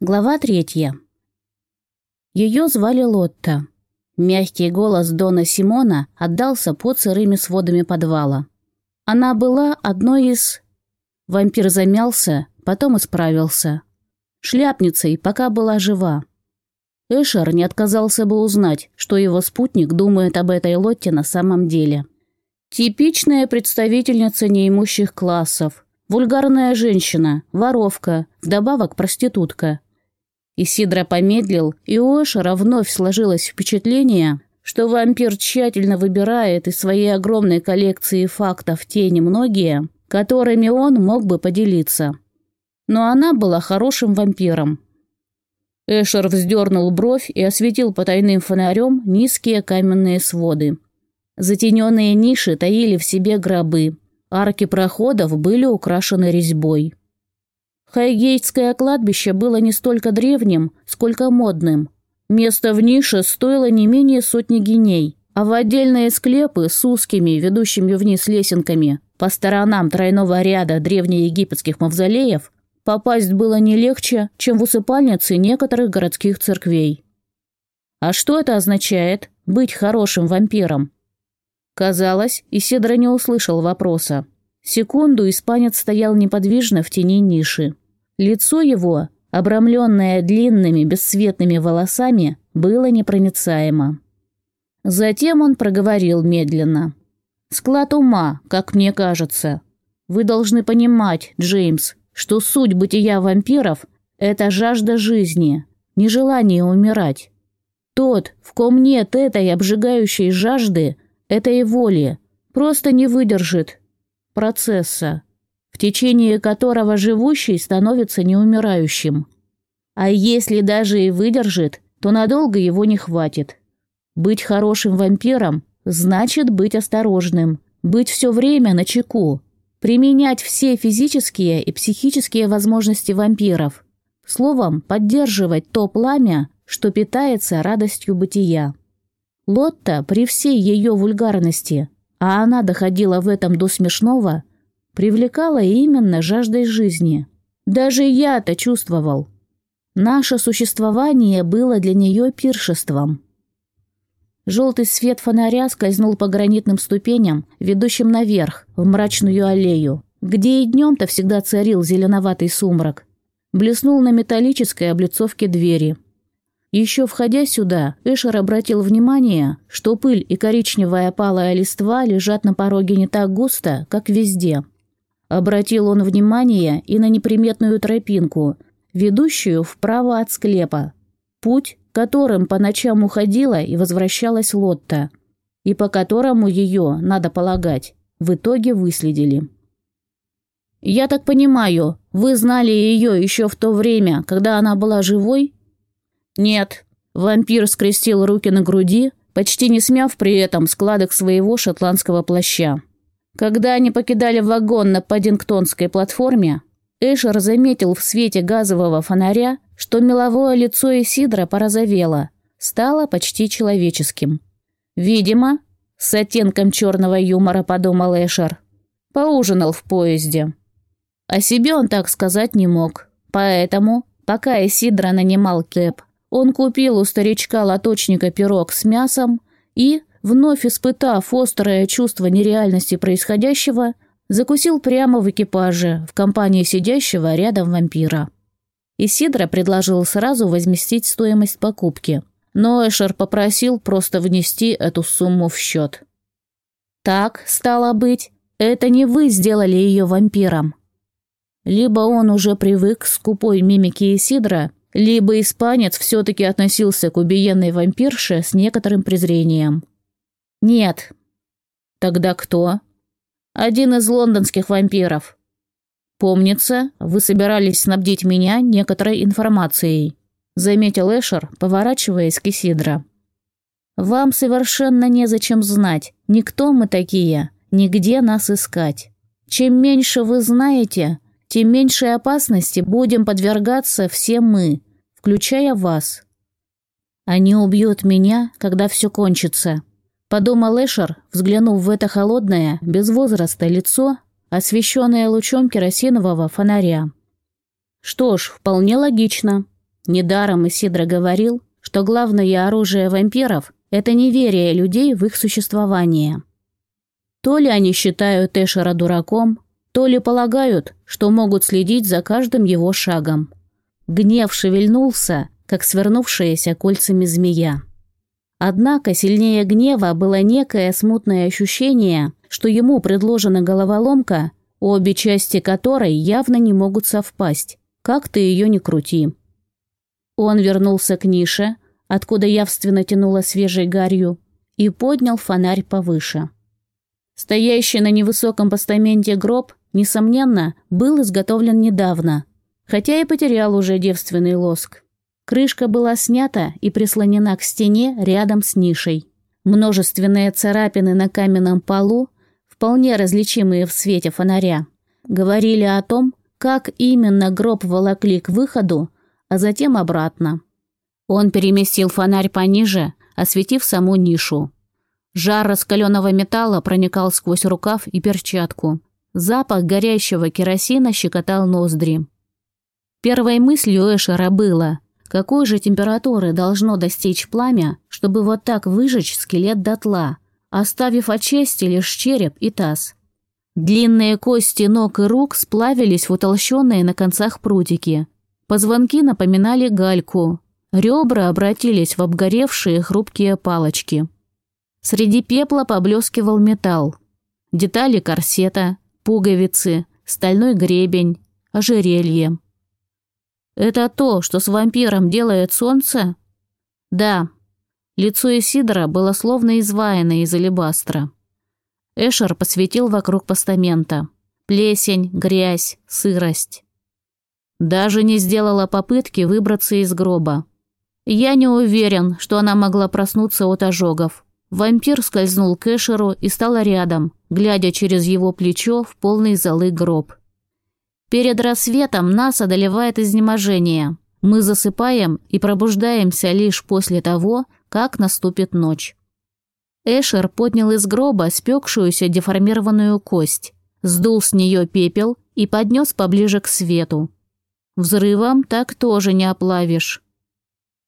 Глава третья. Ее звали Лотта. Мягкий голос Дона Симона отдался под сырыми сводами подвала. Она была одной из... Вампир замялся, потом исправился. Шляпницей, пока была жива. Эшер не отказался бы узнать, что его спутник думает об этой Лотте на самом деле. Типичная представительница неимущих классов. Вульгарная женщина, воровка, вдобавок проститутка – Исидро помедлил, и у Эшера вновь сложилось впечатление, что вампир тщательно выбирает из своей огромной коллекции фактов те немногие, которыми он мог бы поделиться. Но она была хорошим вампиром. Эшер вздернул бровь и осветил потайным фонарем низкие каменные своды. Затененные ниши таили в себе гробы. Арки проходов были украшены резьбой. Хайгейтское кладбище было не столько древним, сколько модным. Место в нише стоило не менее сотни геней, а в отдельные склепы с узкими, ведущими вниз лесенками, по сторонам тройного ряда древнеегипетских мавзолеев, попасть было не легче, чем в усыпальницы некоторых городских церквей. А что это означает – быть хорошим вампиром? Казалось, Исидро не услышал вопроса. Секунду испанец стоял неподвижно в тени ниши. Лицо его, обрамленное длинными бесцветными волосами, было непроницаемо. Затем он проговорил медленно. «Склад ума, как мне кажется. Вы должны понимать, Джеймс, что суть бытия вампиров – это жажда жизни, нежелание умирать. Тот, в ком нет этой обжигающей жажды, этой воли, просто не выдержит процесса, в течение которого живущий становится неумирающим. А если даже и выдержит, то надолго его не хватит. Быть хорошим вампиром значит быть осторожным, быть все время на чеку, применять все физические и психические возможности вампиров. Словом, поддерживать то пламя, что питается радостью бытия. Лотта при всей ее вульгарности а она доходила в этом до смешного, привлекала именно жаждой жизни. Даже я-то чувствовал. Наше существование было для нее пиршеством. Желтый свет фонаря скользнул по гранитным ступеням, ведущим наверх, в мрачную аллею, где и днем-то всегда царил зеленоватый сумрак. Блеснул на металлической облицовке двери – еще входя сюда, Эшер обратил внимание, что пыль и коричневая палая листва лежат на пороге не так густо, как везде. Обратил он внимание и на неприметную тропинку, ведущую вправо от склепа. Путь, которым по ночам уходила и возвращалась Лотта, и по которому ее, надо полагать, в итоге выследили. «Я так понимаю, вы знали ее еще в то время, когда она была живой?» «Нет». Вампир скрестил руки на груди, почти не смяв при этом складок своего шотландского плаща. Когда они покидали вагон на Паддингтонской платформе, Эшер заметил в свете газового фонаря, что меловое лицо Исидра порозовело, стало почти человеческим. «Видимо», — с оттенком черного юмора подумал Эшер, — поужинал в поезде. О себе он так сказать не мог, поэтому, пока Исидра нанимал Кэп, он купил у старичка-лоточника пирог с мясом и, вновь испытав острое чувство нереальности происходящего, закусил прямо в экипаже в компании сидящего рядом вампира. Исидро предложил сразу возместить стоимость покупки, но Эшер попросил просто внести эту сумму в счет. «Так, стало быть, это не вы сделали ее вампиром». Либо он уже привык к скупой мимике Исидра, либо испанец все-таки относился к убиенной вампирше с некоторым презрением. «Нет». «Тогда кто?» «Один из лондонских вампиров». «Помнится, вы собирались снабдить меня некоторой информацией», заметил Эшер, поворачиваясь к Исидро. «Вам совершенно незачем знать, никто мы такие, нигде нас искать. Чем меньше вы знаете, тем меньшей опасности будем подвергаться все мы, включая вас. Они убьют меня, когда все кончится. Подумал Эшер, взглянув в это холодное, без возраста лицо, освещенное лучом керосинового фонаря. Что ж, вполне логично. Недаром Исидро говорил, что главное оружие вампиров – это неверие людей в их существование. То ли они считают Эшера дураком, то ли полагают, что могут следить за каждым его шагом. Гнев шевельнулся, как свернувшаяся кольцами змея. Однако сильнее гнева было некое смутное ощущение, что ему предложена головоломка, обе части которой явно не могут совпасть, как ты ее не крути. Он вернулся к нише, откуда явственно тянуло свежей гарью, и поднял фонарь повыше. Стоящий на невысоком постаменте гроб, несомненно, был изготовлен недавно, хотя и потерял уже девственный лоск. Крышка была снята и прислонена к стене рядом с нишей. Множественные царапины на каменном полу, вполне различимые в свете фонаря, говорили о том, как именно гроб волокли к выходу, а затем обратно. Он переместил фонарь пониже, осветив саму нишу. Жар раскаленного металла проникал сквозь рукав и перчатку. Запах горящего керосина щекотал ноздри. Первой мыслью Эшера было, какой же температуры должно достичь пламя, чтобы вот так выжечь скелет дотла, оставив от чести лишь череп и таз. Длинные кости ног и рук сплавились в утолщенные на концах прутики. Позвонки напоминали гальку. Ребра обратились в обгоревшие хрупкие палочки. Среди пепла поблескивал металл. Детали корсета, пуговицы, стальной гребень, ожерелье. «Это то, что с вампиром делает солнце?» «Да». Лицо Исидора было словно изваяно из алебастра. Эшер посветил вокруг постамента. Плесень, грязь, сырость. Даже не сделала попытки выбраться из гроба. Я не уверен, что она могла проснуться от ожогов. Вампир скользнул к Эшеру и стал рядом, глядя через его плечо в полный золы гроб. Перед рассветом нас одолевает изнеможение. Мы засыпаем и пробуждаемся лишь после того, как наступит ночь. Эшер поднял из гроба спекшуюся деформированную кость, сдул с нее пепел и поднес поближе к свету. Взрывом так тоже не оплавишь.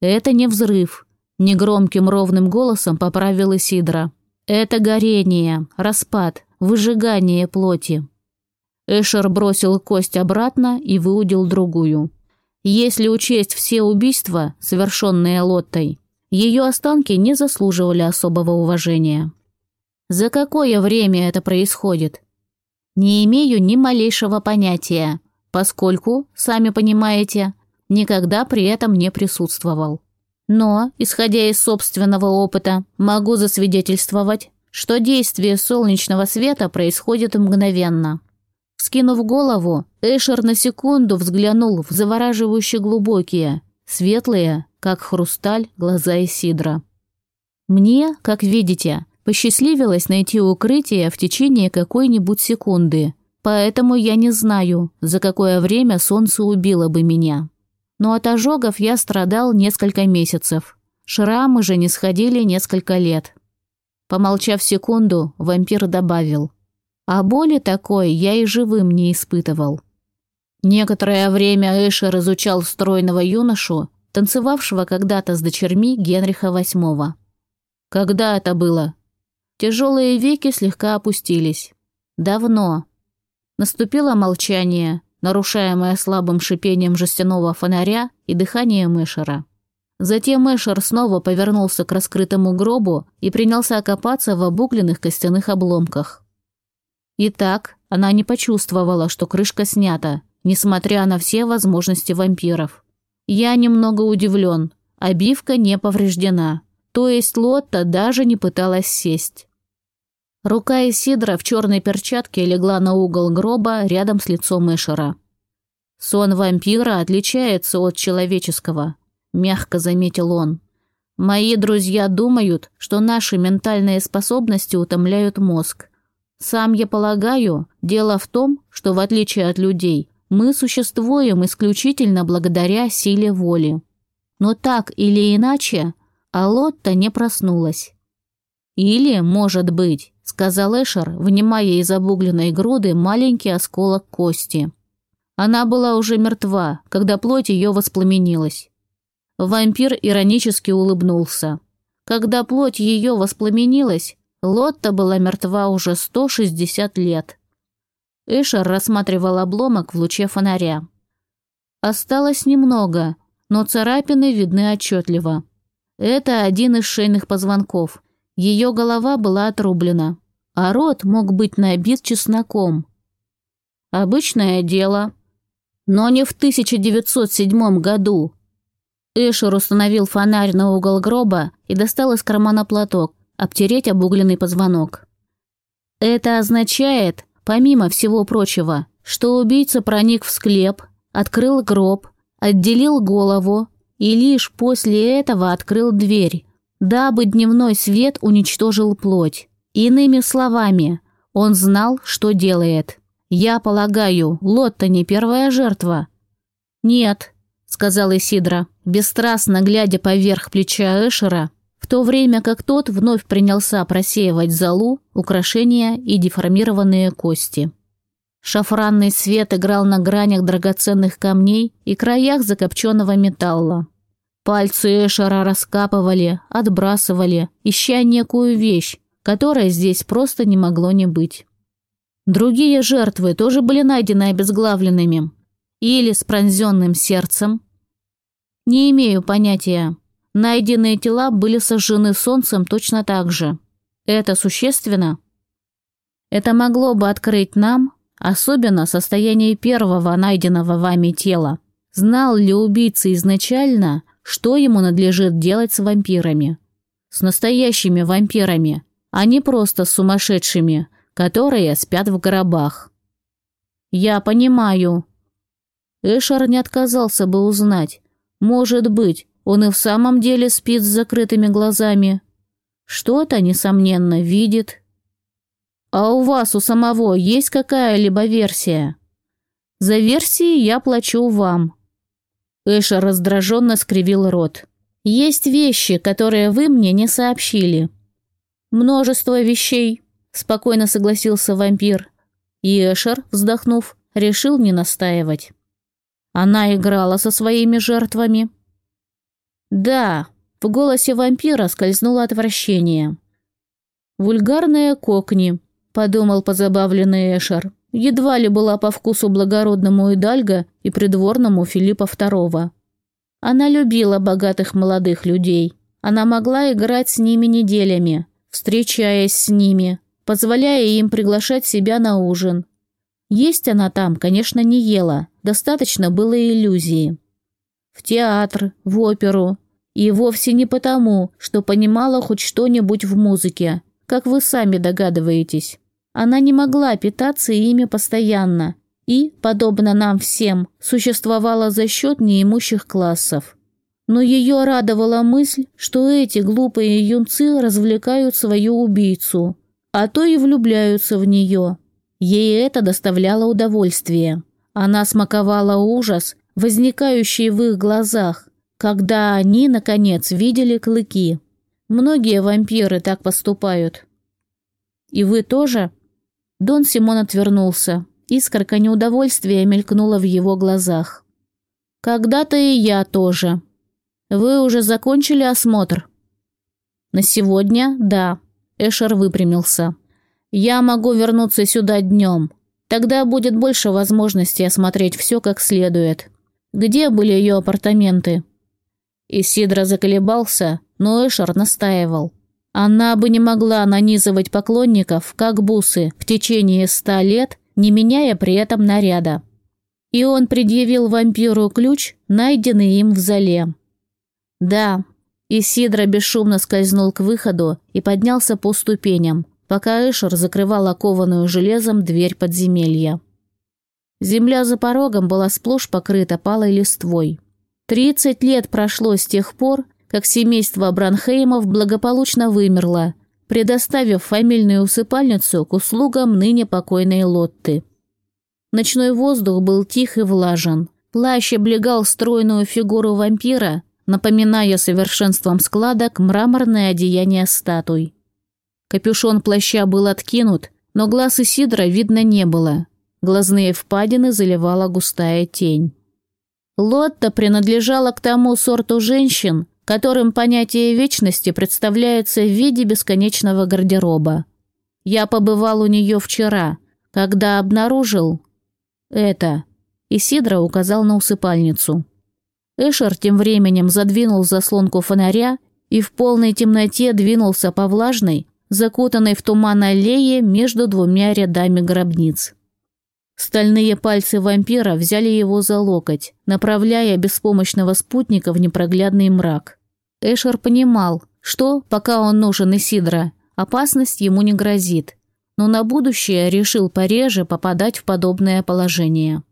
Это не взрыв, негромким ровным голосом поправил Исидра. Это горение, распад, выжигание плоти. Эшер бросил кость обратно и выудил другую. Если учесть все убийства, совершенные Лоттой, ее останки не заслуживали особого уважения. За какое время это происходит? Не имею ни малейшего понятия поскольку, сами понимаете, никогда при этом не присутствовал. Но, исходя из собственного опыта, могу засвидетельствовать, что действие солнечного света происходит мгновенно. Скинув голову, Эшер на секунду взглянул в завораживающе глубокие, светлые, как хрусталь, глаза Исидра. Мне, как видите, посчастливилось найти укрытие в течение какой-нибудь секунды – Поэтому я не знаю, за какое время солнце убило бы меня. Но от ожогов я страдал несколько месяцев. Шрамы же не сходили несколько лет. Помолчав секунду, вампир добавил. А боли такой я и живым не испытывал. Некоторое время Эшер изучал стройного юношу, танцевавшего когда-то с дочерьми Генриха VIII. Когда это было? Тяжелые веки слегка опустились. Давно, Наступило молчание, нарушаемое слабым шипением жестяного фонаря и дыханием Эшера. Затем Эшер снова повернулся к раскрытому гробу и принялся окопаться в обугленных костяных обломках. Итак, она не почувствовала, что крышка снята, несмотря на все возможности вампиров. Я немного удивлен, обивка не повреждена, то есть Лотта даже не пыталась сесть. Рука Исидра в черной перчатке легла на угол гроба рядом с лицом Эшера. «Сон вампира отличается от человеческого», — мягко заметил он. «Мои друзья думают, что наши ментальные способности утомляют мозг. Сам я полагаю, дело в том, что в отличие от людей, мы существуем исключительно благодаря силе воли. Но так или иначе, Алотта не проснулась. Или, может быть, сказал Эшер, вынимая из обугленной груды маленький осколок кости. Она была уже мертва, когда плоть ее воспламенилась. Вампир иронически улыбнулся. Когда плоть ее воспламенилась, Лотта была мертва уже 160 лет. Эшер рассматривал обломок в луче фонаря. Осталось немного, но царапины видны отчетливо. Это один из шейных позвонков. Ее голова была отрублена, а рот мог быть набит чесноком. Обычное дело. Но не в 1907 году. Эшер установил фонарь на угол гроба и достал из кармана платок, обтереть обугленный позвонок. Это означает, помимо всего прочего, что убийца проник в склеп, открыл гроб, отделил голову и лишь после этого открыл дверь, дабы дневной свет уничтожил плоть. Иными словами, он знал, что делает. Я полагаю, Лотта не первая жертва. Нет, сказал Исидра, бесстрастно глядя поверх плеча Эшера, в то время как тот вновь принялся просеивать золу, украшения и деформированные кости. Шафранный свет играл на гранях драгоценных камней и краях закопченного металла. Пальцы Эшера раскапывали, отбрасывали, ища некую вещь, которой здесь просто не могло не быть. Другие жертвы тоже были найдены обезглавленными или с пронзенным сердцем. Не имею понятия. Найденные тела были сожжены солнцем точно так же. Это существенно? Это могло бы открыть нам, особенно состояние первого найденного вами тела. Знал ли убийца изначально, что ему надлежит делать с вампирами? С настоящими вампирами, а не просто с сумасшедшими, которые спят в гробах. Я понимаю. Эшер не отказался бы узнать. Может быть, он и в самом деле спит с закрытыми глазами. Что-то, несомненно, видит. А у вас у самого есть какая-либо версия? За версии я плачу вам. Эша раздраженно скривил рот. Есть вещи, которые вы мне не сообщили. Множество вещей, спокойно согласился вампир. И Эшер, вздохнув, решил не настаивать. Она играла со своими жертвами. «Да», — в голосе вампира скользнуло отвращение. «Вульгарные кокни», — подумал позабавленный Эшер. Едва ли была по вкусу благородному Идальго и придворному Филиппа II. Она любила богатых молодых людей. Она могла играть с ними неделями, встречаясь с ними, позволяя им приглашать себя на ужин. Есть она там, конечно, не ела, достаточно было иллюзии в театр, в оперу. И вовсе не потому, что понимала хоть что-нибудь в музыке, как вы сами догадываетесь. Она не могла питаться ими постоянно и, подобно нам всем, существовала за счет неимущих классов. Но ее радовала мысль, что эти глупые юнцы развлекают свою убийцу, а то и влюбляются в нее. Ей это доставляло удовольствие. Она смаковала ужас возникающие в их глазах, когда они, наконец, видели клыки. Многие вампиры так поступают. И вы тоже? Дон Симон отвернулся. Искорка неудовольствия мелькнула в его глазах. Когда-то и я тоже. Вы уже закончили осмотр? На сегодня, да. Эшер выпрямился. Я могу вернуться сюда днем. Тогда будет больше возможностей осмотреть все как следует. Где были ее апартаменты?» Исидра заколебался, но Эшер настаивал. Она бы не могла нанизывать поклонников, как бусы, в течение ста лет, не меняя при этом наряда. И он предъявил вампиру ключ, найденный им в зале. «Да». Исидра бесшумно скользнул к выходу и поднялся по ступеням, пока Эшер закрывал окованную железом дверь подземелья. Земля за порогом была сплошь покрыта палой листвой. Тридцать лет прошло с тех пор, как семейство Бранхеймов благополучно вымерло, предоставив фамильную усыпальницу к услугам ныне покойной Лотты. Ночной воздух был тих и влажен. Плащ облегал стройную фигуру вампира, напоминая совершенством складок мраморное одеяние статуй. Капюшон плаща был откинут, но глаз Исидра видно не было. Глазные впадины заливала густая тень. Лотта принадлежала к тому сорту женщин, которым понятие вечности представляется в виде бесконечного гардероба. Я побывал у нее вчера, когда обнаружил это. Исидра указал на усыпальницу. Эшер тем временем задвинул заслонку фонаря и в полной темноте двинулся по влажной, закутанной в туман аллее между двумя рядами гробниц. Стальные пальцы вампира взяли его за локоть, направляя беспомощного спутника в непроглядный мрак. Эшер понимал, что, пока он нужен Исидра, опасность ему не грозит, но на будущее решил пореже попадать в подобное положение.